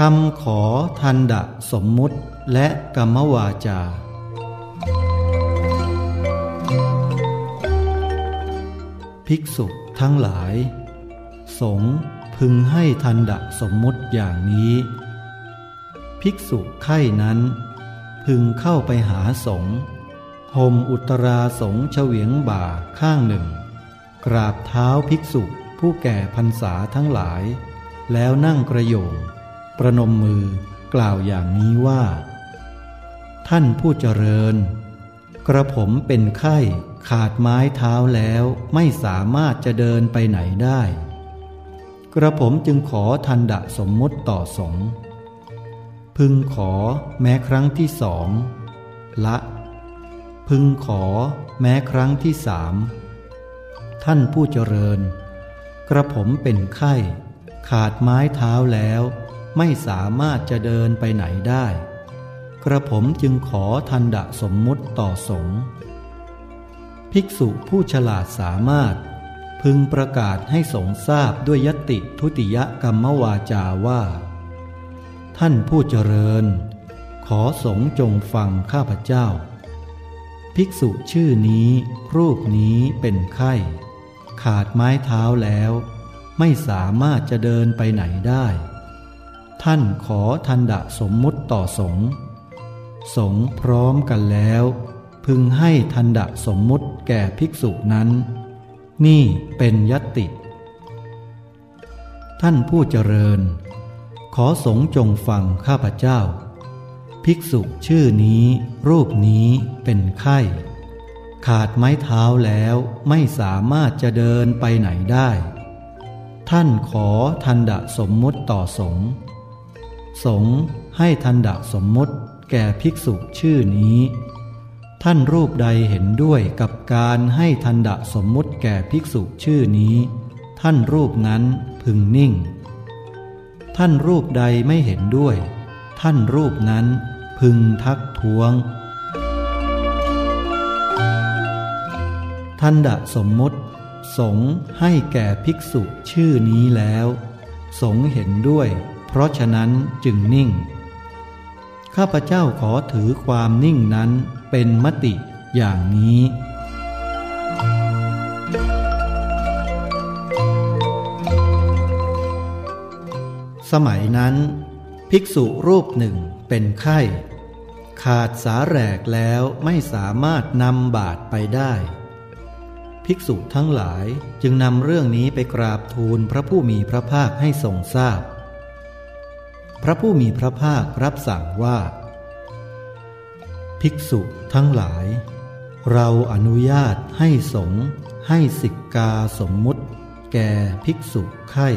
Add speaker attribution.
Speaker 1: คำขอทันดะสมมุติและกรรมวาจา ภิกษุทั้งหลาย สงพึงให้ทันดะสมมุติอย่างนี้ ภิกษุไข้นั้น พึงเข้าไปหาสงห่มอุตราสงเฉวียงบ่าข้างหนึ่ง กราบเท้าภิกษุผู้แก่พรรษาทั้งหลาย แล้วนั่งกระโยง ประนมมือกล่าวอย่างนี้ว่า ท่านผู้เจริญ กระผมเป็นไข้ขาดไม้เท้าแล้วไม่สามารถจะเดินไปไหนได้ กระผมจึงขอทันดะสมมุติต่อสงพึงขอแม้ครั้งที่สอง ละ พึงขอแม้ครั้งที่สามท่านผู้เจริญ กระผมเป็นไข้ ขาดไม้เท้าแล้ว ไม่สามารถจะเดินไปไหนได้ กระผมจึงขอทันดะสมมุติต่อสงฆ์ภิกษุผู้ฉลาดสามารถ พึงประกาศให้สงทราบด้วยยติทุติยกรรมวาจาว่า ท่านผู้เจริญ ขอสงจงฟังข้าพเจ้า ภิกษุชื่อนี้รูปนี้เป็นไข้ ขาดไม้เท้าแล้ว ไม่สามารถจะเดินไปไหนได้ ท่านขอทันดะสมมุติต่อสงฆ์สงฆ์พร้อมกันแล้ว พึงให้ทันดะสมมุติแก่ภิกษุนั้น นี่เป็นยติ ท่านผู้เจริญ ขอสงจงฟังข้าพเจ้า ภิกษุชื่อนี้รูปนี้เป็นไข้ ขาดไม้เท้าแล้วไม่สามารถจะเดินไปไหนได้ ท่านขอทันดะสมมุติต่อสงฆ์ สงให้ทันดะสมมติแก่ภิกษุชื่อนี้ ท่านรูปใดเห็นด้วยกับการให้ทันดะสมมติแก่ภิกษุชื่อนี้ ท่านรูปนั้นพึงนิ่ง ท่านรูปใดไม่เห็นด้วย ท่านรูปนั้นพึงทักท้วง ทันดะสมมติ สงให้แก่ภิกษุชื่อนี้แล้ว สงเห็นด้วย เพราะฉะนั้นจึงนิ่ง ข้าพเจ้าขอถือความนิ่งนั้นเป็นมติอย่างนี้ สมัยนั้น ภิกษุรูปหนึ่งเป็นไข้ ขาดสาแหรกแล้วไม่สามารถนำบาทไปได้ภิกษุทั้งหลายจึงนำเรื่องนี้ไปกราบทูลพระผู้มีพระภาคให้ทรงทราบพ พระผู้มีพระภาครับสั่งว่า ภิกษุทั้งหลาย เราอนุญาตให้สงให้สิกกาสมมุติ แก่ภิกษุไข่